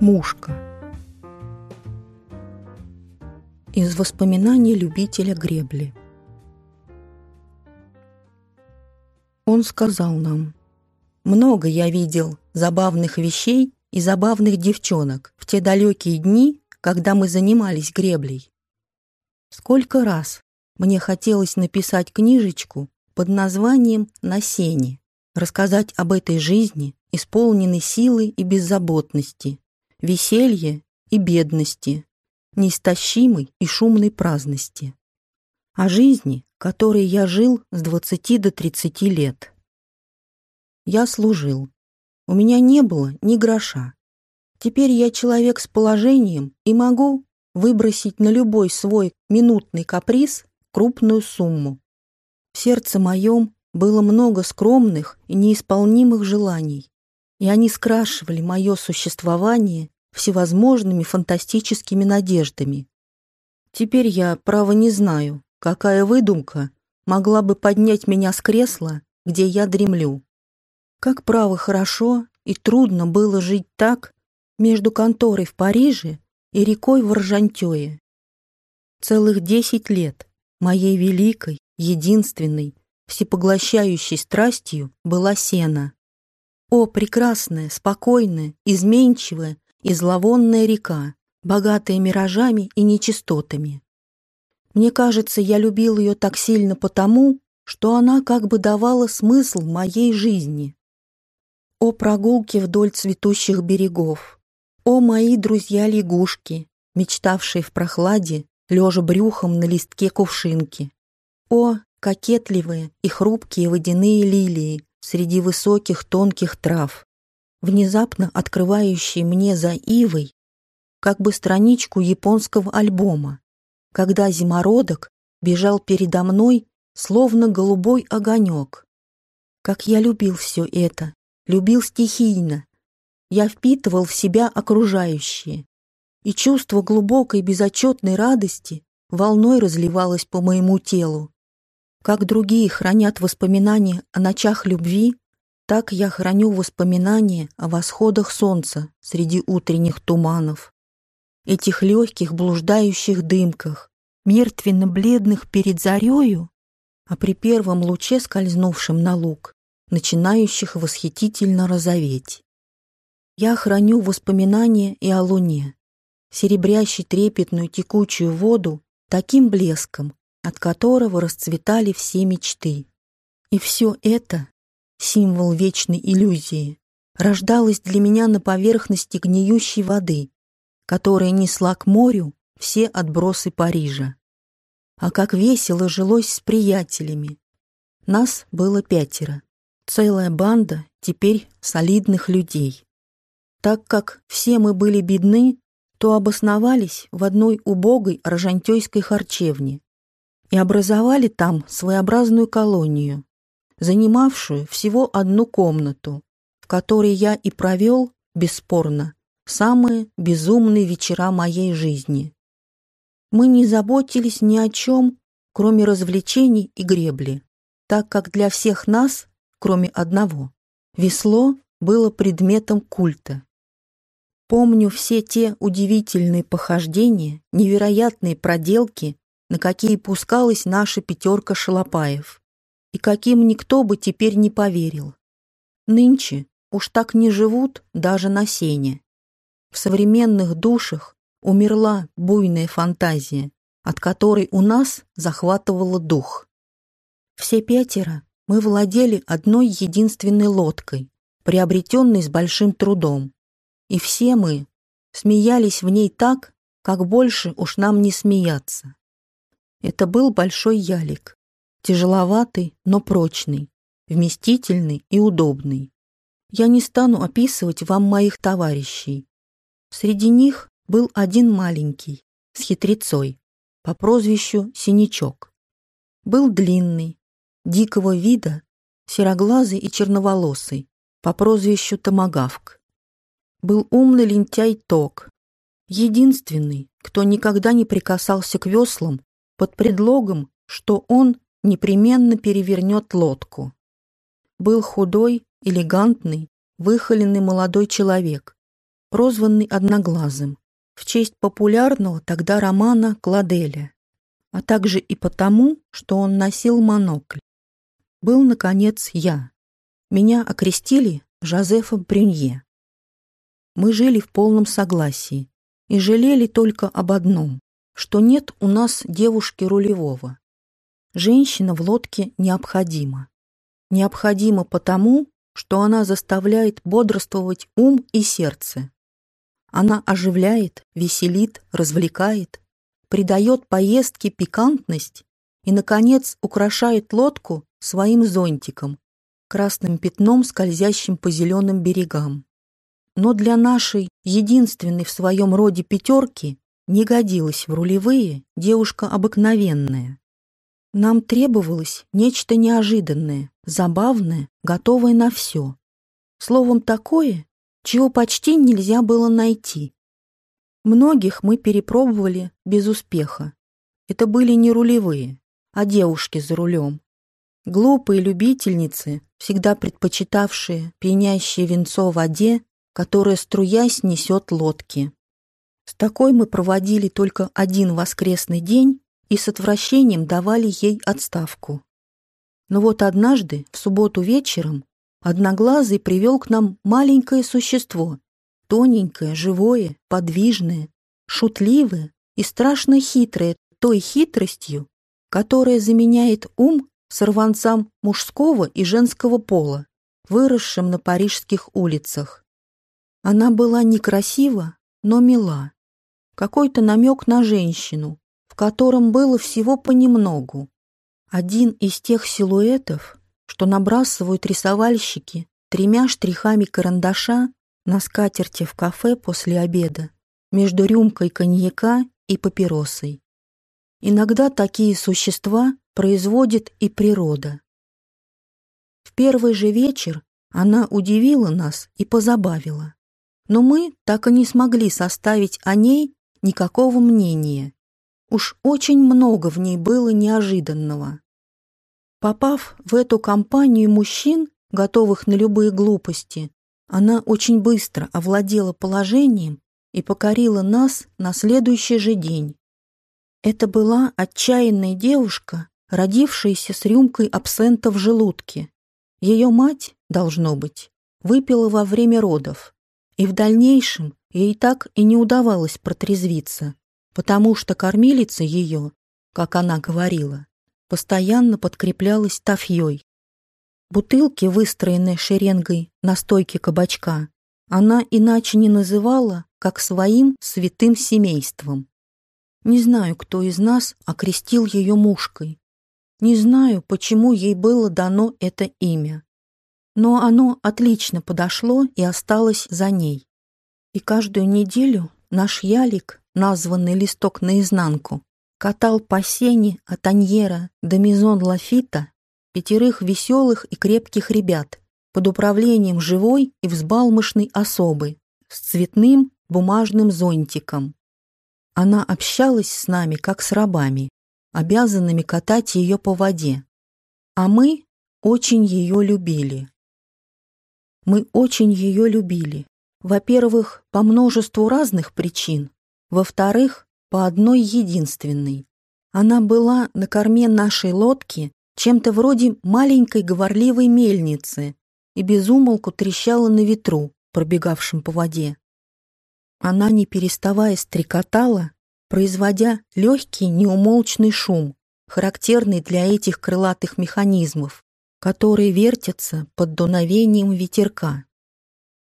Мушка. Из воспоминаний любителя гребли. Он сказал нам, «Много я видел забавных вещей и забавных девчонок в те далекие дни, когда мы занимались греблей. Сколько раз мне хотелось написать книжечку под названием «На сене», рассказать об этой жизни, исполненной силы и беззаботности, веселья и бедности, неистощимой и шумной праздности. О жизни, которой я жил с 20 до 30 лет. Я служил. У меня не было ни гроша. Теперь я человек с положением и могу выбросить на любой свой минутный каприз крупную сумму. В сердце моем было много скромных и неисполнимых желаний, и они скрашивали мое существование всевозможными фантастическими надеждами. Теперь я, право, не знаю, какая выдумка могла бы поднять меня с кресла, где я дремлю. Как право хорошо и трудно было жить так между конторой в Париже и рекой в Аржантёе. Целых десять лет моей великой, единственной, всепоглощающей страстью была сена. О, прекрасная, спокойная, изменчивая и зловонная река, богатая миражами и нечистотами. Мне кажется, я любил ее так сильно потому, что она как бы давала смысл моей жизни. О прогулке вдоль цветущих берегов, о мои друзья-лягушки, мечтавшие в прохладе, лежа брюхом на листке кувшинки. О кокетливые и хрупкие водяные лилии среди высоких тонких трав, внезапно открывающие мне за ивой как бы страничку японского альбома, когда зимородок бежал передо мной, словно голубой огонек. Как я любил все это, любил стихийно. Я впитывал в себя окружающее, и чувство глубокой безотчетной радости волной разливалось по моему телу. Как другие хранят воспоминания о ночах любви, так я храню воспоминания о восходах солнца среди утренних туманов. Этих легких блуждающих дымках, мертвенно-бледных перед зарею, а при первом луче, скользнувшем на луг, начинающих восхитительно розоветь. Я храню воспоминания и о луне, серебрящей трепетную текучую воду таким блеском, от которого расцветали все мечты. И все это, символ вечной иллюзии, рождалось для меня на поверхности гниющей воды, которая несла к морю все отбросы Парижа. А как весело жилось с приятелями. Нас было пятеро. Целая банда теперь солидных людей. Так как все мы были бедны, то обосновались в одной убогой аржантёйской харчевне и образовали там своеобразную колонию, занимавшую всего одну комнату, в которой я и провел, бесспорно, самые безумные вечера моей жизни. Мы не заботились ни о чем, кроме развлечений и гребли, так как для всех нас, кроме одного, весло было предметом культа. Помню все те удивительные похождения, невероятные проделки, на какие пускалась наша пятерка шалопаев, и каким никто бы теперь не поверил. Нынче уж так не живут даже на сене. В современных душах умерла буйная фантазия, от которой у нас захватывало дух. Все пятеро мы владели одной единственной лодкой, приобретенной с большим трудом. И все мы смеялись в ней так, как больше уж нам не смеяться. Это был большой ялик, тяжеловатый, но прочный, вместительный и удобный. Я не стану описывать вам моих товарищей. Среди них был один маленький, с хитрецой, по прозвищу Синячок. Был длинный, дикого вида, сероглазый и черноволосый, по прозвищу Томагавк был умный лентяй Ток, единственный, кто никогда не прикасался к веслам под предлогом, что он непременно перевернет лодку. Был худой, элегантный, выхоленный молодой человек, прозванный Одноглазым, в честь популярного тогда романа Кладеля, а также и потому, что он носил монокль. Был, наконец, я. Меня окрестили Жозефом Брюнье. Мы жили в полном согласии и жалели только об одном, что нет у нас девушки рулевого. Женщина в лодке необходима. Необходима потому, что она заставляет бодрствовать ум и сердце. Она оживляет, веселит, развлекает, придает поездке пикантность и, наконец, украшает лодку своим зонтиком, красным пятном, скользящим по зеленым берегам. Но для нашей единственной в своем роде пятерки не годилась в рулевые девушка обыкновенная. Нам требовалось нечто неожиданное, забавное, готовое на все. Словом, такое, чего почти нельзя было найти. Многих мы перепробовали без успеха. Это были не рулевые, а девушки за рулем. Глупые любительницы, всегда предпочитавшие пьянящее венцо в воде, которая, струясь, несет лодки. С такой мы проводили только один воскресный день и с отвращением давали ей отставку. Но вот однажды, в субботу вечером, Одноглазый привел к нам маленькое существо, тоненькое, живое, подвижное, шутливое и страшно хитрое той хитростью, которая заменяет ум сорванцам мужского и женского пола, выросшим на парижских улицах. Она была некрасива, но мила. Какой-то намек на женщину, в котором было всего понемногу. Один из тех силуэтов, что набрасывают рисовальщики тремя штрихами карандаша на скатерти в кафе после обеда между рюмкой коньяка и папиросой. Иногда такие существа производит и природа. В первый же вечер она удивила нас и позабавила. Но мы так и не смогли составить о ней никакого мнения. Уж очень много в ней было неожиданного. Попав в эту компанию мужчин, готовых на любые глупости, она очень быстро овладела положением и покорила нас на следующий же день. Это была отчаянная девушка, родившаяся с рюмкой абсента в желудке. Ее мать, должно быть, выпила во время родов, и в дальнейшем ей так и не удавалось протрезвиться, потому что кормилица ее, как она говорила, постоянно подкреплялась тафьей. Бутылки, выстроенные шеренгой на стойке кабачка, она иначе не называла, как своим святым семейством. Не знаю, кто из нас окрестил ее мушкой. Не знаю, почему ей было дано это имя. Но оно отлично подошло и осталось за ней. И каждую неделю наш ялик, названный листок наизнанку, катал по сене от Аньера до Мизон Лафита пятерых веселых и крепких ребят под управлением живой и взбалмошной особы с цветным бумажным зонтиком. Она общалась с нами, как с рабами, обязанными катать ее по воде. А мы очень ее любили. Мы очень ее любили. Во-первых, по множеству разных причин. Во-вторых, по одной единственной. Она была на корме нашей лодки чем-то вроде маленькой говорливой мельницы и безумолку трещала на ветру, пробегавшем по воде. Она, не переставая, стрекотала, производя легкий неумолчный шум, характерный для этих крылатых механизмов, которые вертятся под дуновением ветерка.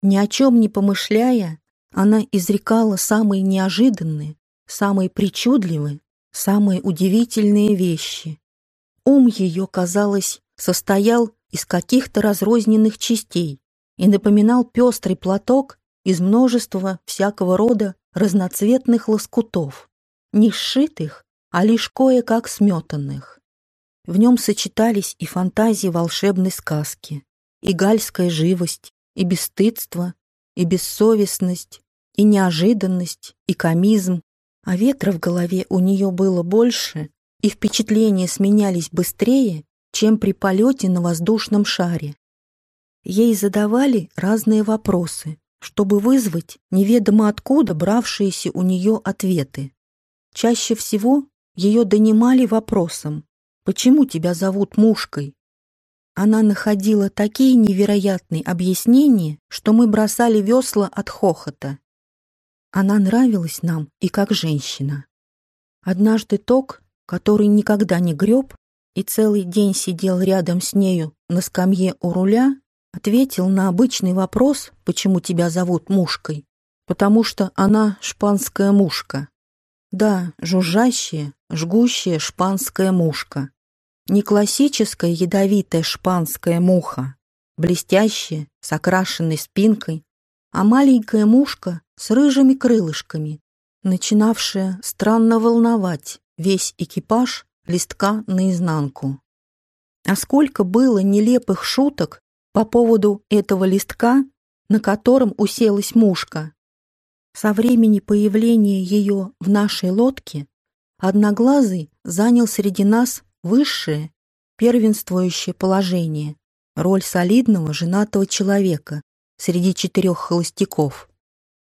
Ни о чем не помышляя, она изрекала самые неожиданные, самые причудливые, самые удивительные вещи. Ум ее, казалось, состоял из каких-то разрозненных частей и напоминал пестрый платок из множества всякого рода разноцветных лоскутов, не сшитых, а лишь кое-как сметанных. В нем сочетались и фантазии волшебной сказки, и гальская живость, и бесстыдство, и бессовестность, и неожиданность, и комизм, а ветра в голове у нее было больше, и впечатления сменялись быстрее, чем при полете на воздушном шаре. Ей задавали разные вопросы, чтобы вызвать неведомо откуда бравшиеся у нее ответы. Чаще всего ее донимали вопросом «Почему тебя зовут мушкой?» Она находила такие невероятные объяснения, что мы бросали весла от хохота. Она нравилась нам и как женщина. Однажды Ток, который никогда не греб и целый день сидел рядом с нею на скамье у руля, ответил на обычный вопрос, почему тебя зовут мушкой, потому что она шпанская мушка. Да, жужжащая, жгущая шпанская мушка. Не классическая ядовитая шпанская муха, блестящая, с окрашенной спинкой, а маленькая мушка с рыжими крылышками, начинавшая странно волновать весь экипаж листка наизнанку. А сколько было нелепых шуток по поводу этого листка, на котором уселась мушка. Со времени появления ее в нашей лодке Одноглазый занял среди нас высшее, первенствующее положение, роль солидного женатого человека среди четырех холостяков.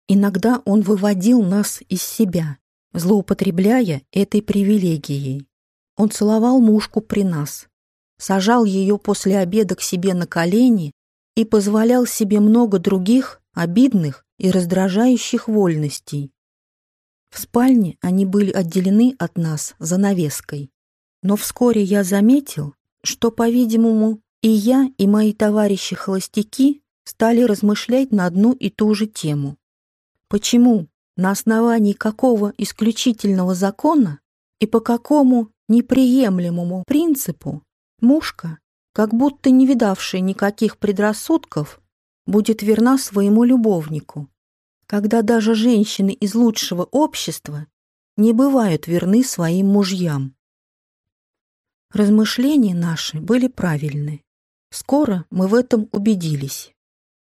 Иногда он выводил нас из себя, злоупотребляя этой привилегией. Он целовал мушку при нас, сажал ее после обеда к себе на колени и позволял себе много других обидных и раздражающих вольностей. В спальне они были отделены от нас занавеской. Но вскоре я заметил, что, по-видимому, и я, и мои товарищи-холостяки стали размышлять на одну и ту же тему. Почему, на основании какого исключительного закона и по какому неприемлемому принципу Мушка, как будто не видавшая никаких предрассудков, будет верна своему любовнику, когда даже женщины из лучшего общества не бывают верны своим мужьям. Размышления наши были правильны. Скоро мы в этом убедились.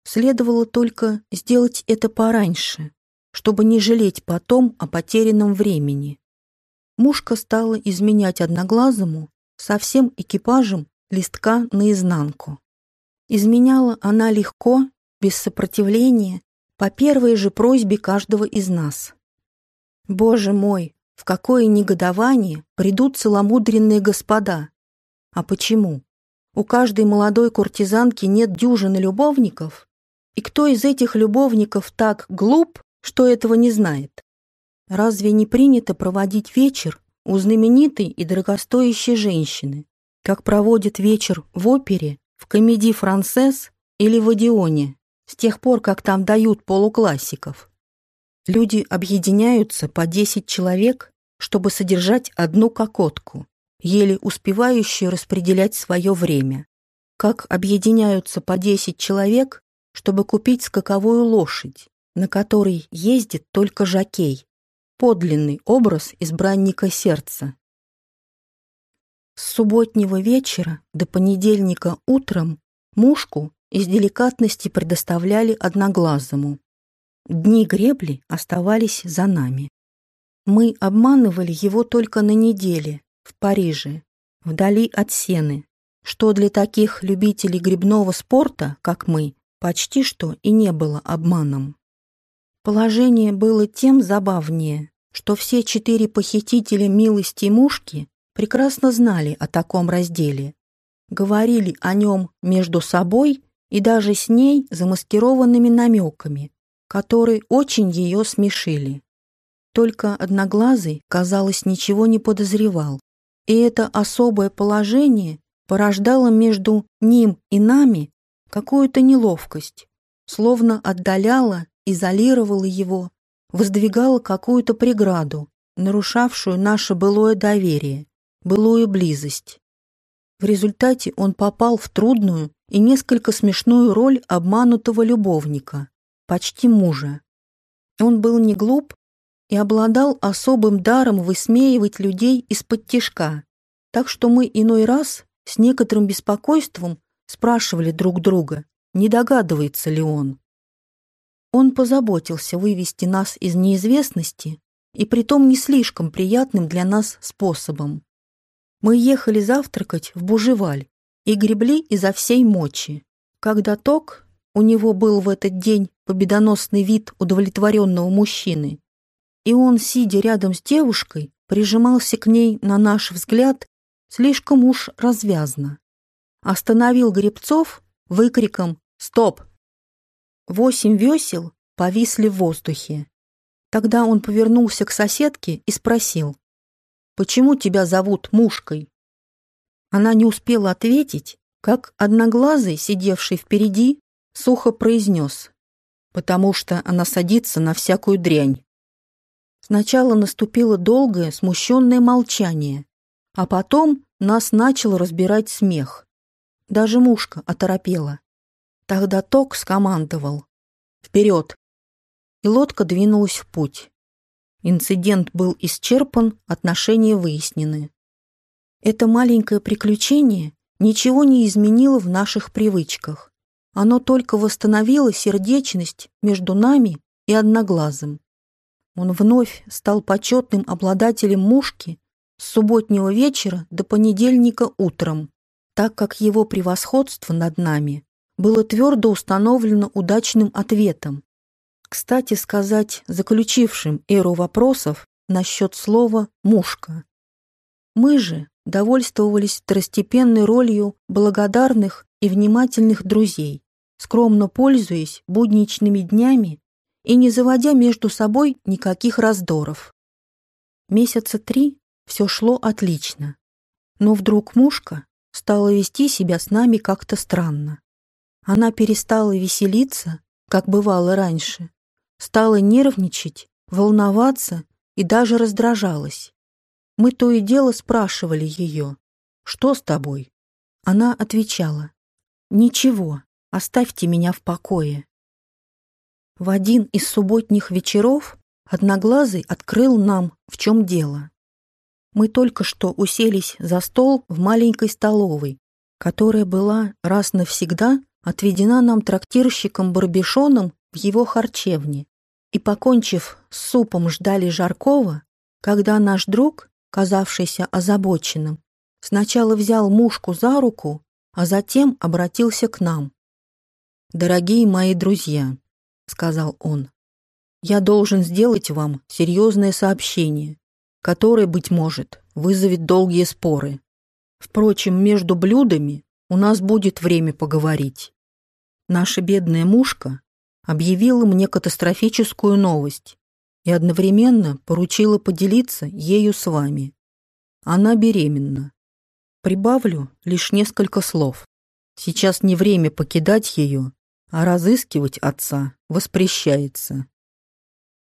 Следовало только сделать это пораньше, чтобы не жалеть потом о потерянном времени. Мушка стала изменять одноглазому со всем экипажем листка наизнанку. Изменяла она легко, без сопротивления, по первой же просьбе каждого из нас. Боже мой, в какое негодование придут целомудренные господа! А почему? У каждой молодой куртизанки нет дюжины любовников? И кто из этих любовников так глуп, что этого не знает? Разве не принято проводить вечер у знаменитой и дорогостоящей женщины, как проводит вечер в опере, в комедии «Францесс» или в «Одионе», с тех пор, как там дают полуклассиков. Люди объединяются по 10 человек, чтобы содержать одну кокотку, еле успевающую распределять свое время. Как объединяются по 10 человек, чтобы купить скаковую лошадь, на которой ездит только жакей, подлинный образ избранника сердца. С субботнего вечера до понедельника утром мушку из деликатности предоставляли одноглазому. Дни гребли оставались за нами. Мы обманывали его только на неделе, в Париже, вдали от Сены, что для таких любителей грибного спорта, как мы, почти что и не было обманом. Положение было тем забавнее, что все четыре похитителя милости мушки прекрасно знали о таком разделе, говорили о нем между собой и даже с ней замаскированными намеками, которые очень ее смешили. Только Одноглазый, казалось, ничего не подозревал, и это особое положение порождало между ним и нами какую-то неловкость, словно отдаляло изолировала его, воздвигала какую-то преграду, нарушавшую наше былое доверие, былую близость. В результате он попал в трудную и несколько смешную роль обманутого любовника, почти мужа. Он был не глуп и обладал особым даром высмеивать людей из-под тишка, так что мы иной раз с некоторым беспокойством спрашивали друг друга, не догадывается ли он. Он позаботился вывести нас из неизвестности и притом не слишком приятным для нас способом. Мы ехали завтракать в Бужеваль и гребли изо всей мочи, когда Ток, У него был в этот день победоносный вид удовлетворенного мужчины. И он, сидя рядом с девушкой, прижимался к ней, на наш взгляд, слишком уж развязно. Остановил гребцов выкриком «Стоп!». Восемь весел повисли в воздухе. Тогда он повернулся к соседке и спросил «Почему тебя зовут Мушкой?» Она не успела ответить, как одноглазый, сидевший впереди, сухо произнес «Потому что она садится на всякую дрянь». Сначала наступило долгое, смущенное молчание, а потом нас начал разбирать смех. Даже мушка оторопела. Тогда Ток скомандовал «Вперед!» И лодка двинулась в путь. Инцидент был исчерпан, отношения выяснены. Это маленькое приключение ничего не изменило в наших привычках. Оно только восстановило сердечность между нами и Одноглазым. Он вновь стал почетным обладателем мушки с субботнего вечера до понедельника утром, так как его превосходство над нами было твердо установлено удачным ответом. Кстати сказать, заключившим эру вопросов насчет слова «мушка». Мы же довольствовались второстепенной ролью благодарных и внимательных друзей, скромно пользуясь будничными днями и не заводя между собой никаких раздоров. Месяца три все шло отлично. Но вдруг мушка стала вести себя с нами как-то странно. Она перестала веселиться, как бывало раньше, стала нервничать, волноваться и даже раздражалась. Мы то и дело спрашивали ее, «Что с тобой?» Она отвечала, «Ничего, оставьте меня в покое». В один из субботних вечеров Одноглазый открыл нам, в чем дело. Мы только что уселись за стол в маленькой столовой, которая была раз навсегда отведена нам трактирщиком Барбишоном в его харчевне, и, покончив с супом, ждали Жаркова, когда наш друг, казавшийся озабоченным, сначала взял мушку за руку, а затем обратился к нам. «Дорогие мои друзья, — сказал он. «Я должен сделать вам серьезное сообщение, которое, быть может, вызовет долгие споры. Впрочем, между блюдами у нас будет время поговорить. Наша бедная мушка объявила мне катастрофическую новость и одновременно поручила поделиться ею с вами. Она беременна. Прибавлю лишь несколько слов. Сейчас не время покидать ее а разыскивать отца воспрещается.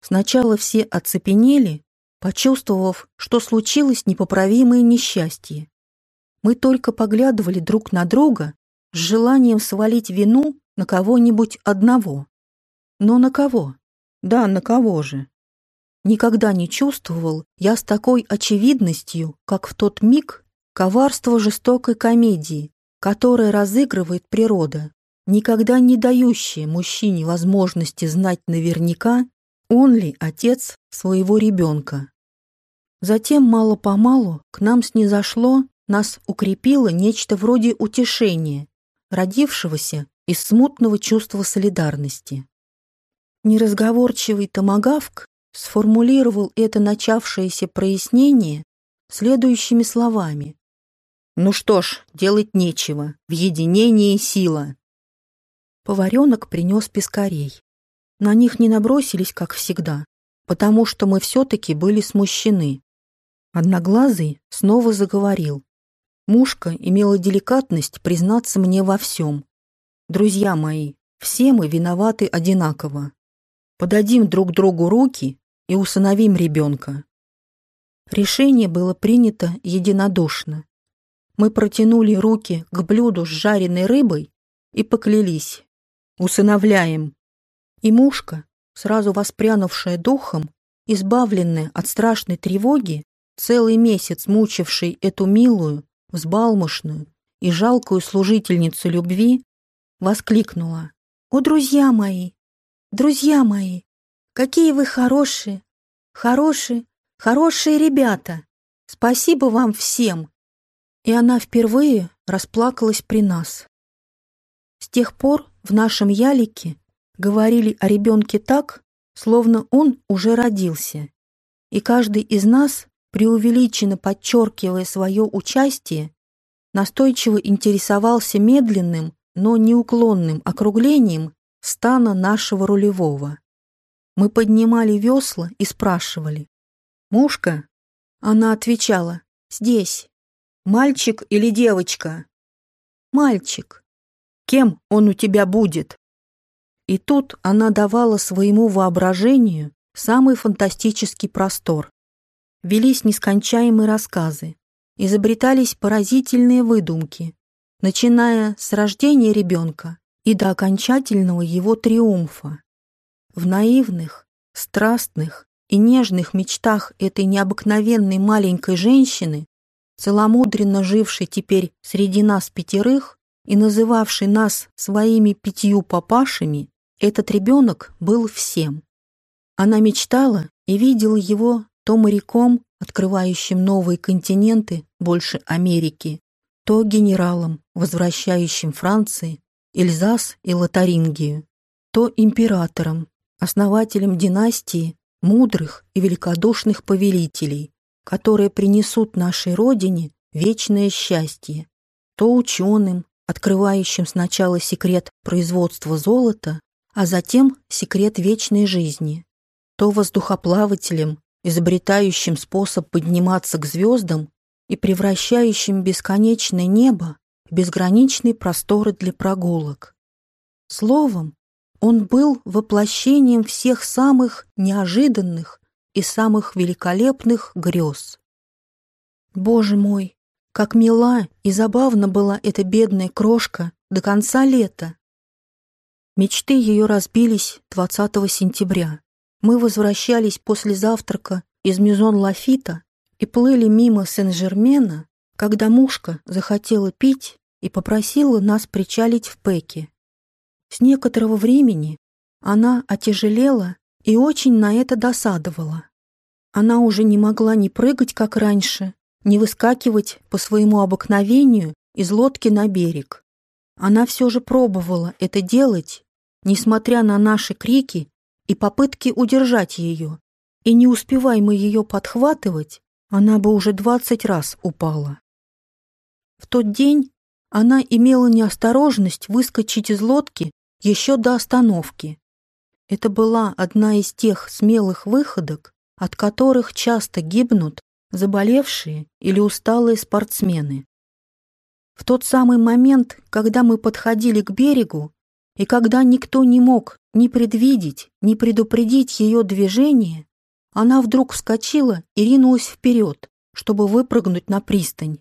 Сначала все оцепенели, почувствовав, что случилось непоправимое несчастье. Мы только поглядывали друг на друга с желанием свалить вину на кого-нибудь одного. Но на кого? Да, на кого же? Никогда не чувствовал я с такой очевидностью, как в тот миг, коварство жестокой комедии, которая разыгрывает природа никогда не дающее мужчине возможности знать наверняка, он ли отец своего ребенка. Затем мало-помалу к нам снизошло, нас укрепило нечто вроде утешения, родившегося из смутного чувства солидарности. Неразговорчивый томагавк сформулировал это начавшееся прояснение следующими словами. «Ну что ж, делать нечего, в единении сила». Поваренок принес пескарей. На них не набросились, как всегда, потому что мы все-таки были смущены. Одноглазый снова заговорил. Мушка имела деликатность признаться мне во всем. Друзья мои, все мы виноваты одинаково. Подадим друг другу руки и усыновим ребенка. Решение было принято единодушно. Мы протянули руки к блюду с жареной рыбой и поклялись усыновляем. И мушка, сразу воспрянувшая духом, избавленная от страшной тревоги, целый месяц мучившей эту милую, взбалмошную и жалкую служительницу любви, воскликнула. «О, друзья мои! Друзья мои! Какие вы хорошие! Хорошие, хорошие ребята! Спасибо вам всем!» И она впервые расплакалась при нас. С тех пор в нашем ялике говорили о ребенке так, словно он уже родился. И каждый из нас, преувеличенно подчеркивая свое участие, настойчиво интересовался медленным, но неуклонным округлением стана нашего рулевого. Мы поднимали весла и спрашивали. «Мушка?» Она отвечала. «Здесь». «Мальчик или девочка?» «Мальчик». «Кем он у тебя будет?» И тут она давала своему воображению самый фантастический простор. Велись нескончаемые рассказы, изобретались поразительные выдумки, начиная с рождения ребенка и до окончательного его триумфа. В наивных, страстных и нежных мечтах этой необыкновенной маленькой женщины, целомудренно жившей теперь среди нас пятерых и называвшей нас своими пятью папашами, этот ребенок был всем. Она мечтала и видела его то моряком, открывающим новые континенты больше Америки, то генералом, возвращающим Франции, Эльзас и Лотарингию, то императором, основателем династии мудрых и великодушных повелителей, которые принесут нашей Родине вечное счастье, то ученым, открывающим сначала секрет производства золота, а затем секрет вечной жизни, то воздухоплавателем, изобретающим способ подниматься к звездам и превращающим бесконечное небо в безграничные просторы для прогулок. Словом, он был воплощением всех самых неожиданных и самых великолепных грез. Боже мой, как мила и забавна была эта бедная крошка до конца лета. Мечты ее разбились 20 сентября. Мы возвращались после завтрака из Мизон Лафита и плыли мимо Сен-Жермена, когда мушка захотела пить и попросила нас причалить в Пеке. С некоторого времени она отяжелела и очень на это досадовала. Она уже не могла ни прыгать, как раньше, ни выскакивать по своему обыкновению из лодки на берег. Она все же пробовала это делать, несмотря на наши крики и попытки удержать ее, и не успевая мы ее подхватывать, она бы уже двадцать раз упала. В тот день она имела неосторожность выскочить из лодки еще до остановки. Это была одна из тех смелых выходок, от которых часто гибнут заболевшие или усталые спортсмены. В тот самый момент, когда мы подходили к берегу, и когда никто не мог ни предвидеть, ни предупредить ее движение, она вдруг вскочила и ринулась вперед, чтобы выпрыгнуть на пристань.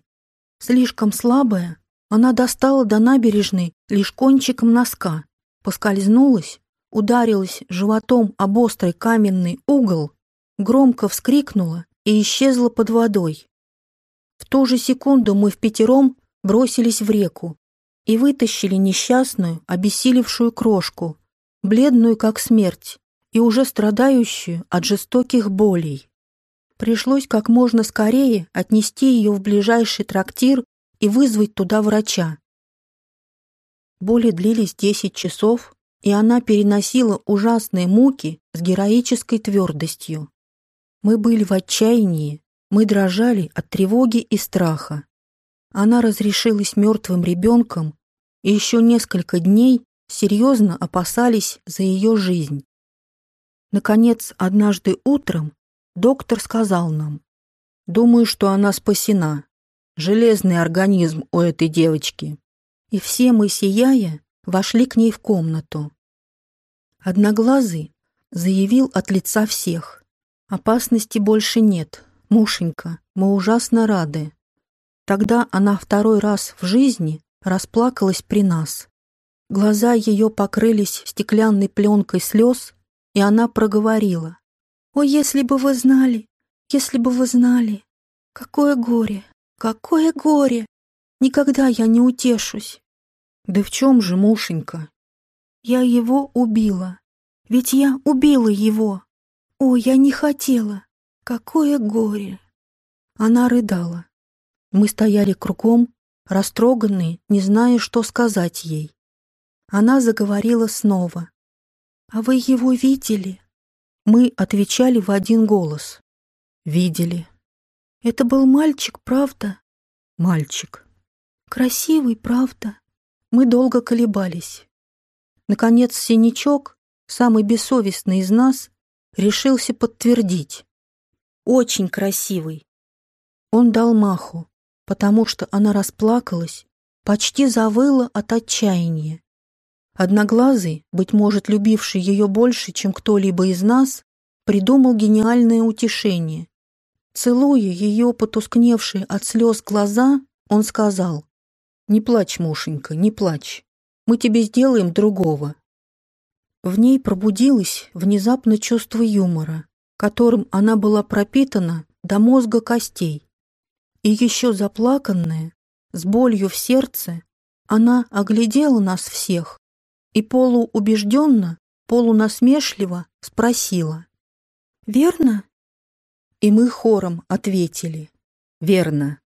Слишком слабая, она достала до набережной лишь кончиком носка поскользнулась, ударилась животом об острый каменный угол, громко вскрикнула и исчезла под водой. В ту же секунду мы в пятером бросились в реку и вытащили несчастную, обессилевшую крошку, бледную как смерть и уже страдающую от жестоких болей. Пришлось как можно скорее отнести ее в ближайший трактир и вызвать туда врача. Боли длились десять часов, и она переносила ужасные муки с героической твердостью. Мы были в отчаянии, мы дрожали от тревоги и страха. Она разрешилась мертвым ребенком, и еще несколько дней серьезно опасались за ее жизнь. Наконец, однажды утром доктор сказал нам, «Думаю, что она спасена. Железный организм у этой девочки» и все мы, сияя, вошли к ней в комнату. Одноглазый заявил от лица всех. «Опасности больше нет, мушенька, мы ужасно рады». Тогда она второй раз в жизни расплакалась при нас. Глаза ее покрылись стеклянной пленкой слез, и она проговорила. «О, если бы вы знали, если бы вы знали! Какое горе, какое горе! Никогда я не утешусь!» Да в чем же, мушенька? Я его убила. Ведь я убила его. О, я не хотела. Какое горе. Она рыдала. Мы стояли кругом, растроганные, не зная, что сказать ей. Она заговорила снова. «А вы его видели?» Мы отвечали в один голос. «Видели». «Это был мальчик, правда?» «Мальчик». «Красивый, правда?» Мы долго колебались. Наконец Синячок, самый бессовестный из нас, решился подтвердить. «Очень красивый». Он дал маху, потому что она расплакалась, почти завыла от отчаяния. Одноглазый, быть может, любивший ее больше, чем кто-либо из нас, придумал гениальное утешение. Целуя ее потускневшие от слез глаза, он сказал, «Не плачь, Мушенька, не плачь. Мы тебе сделаем другого». В ней пробудилось внезапно чувство юмора, которым она была пропитана до мозга костей. И еще заплаканная, с болью в сердце, она оглядела нас всех и полуубежденно, полунасмешливо спросила. «Верно?» И мы хором ответили. «Верно».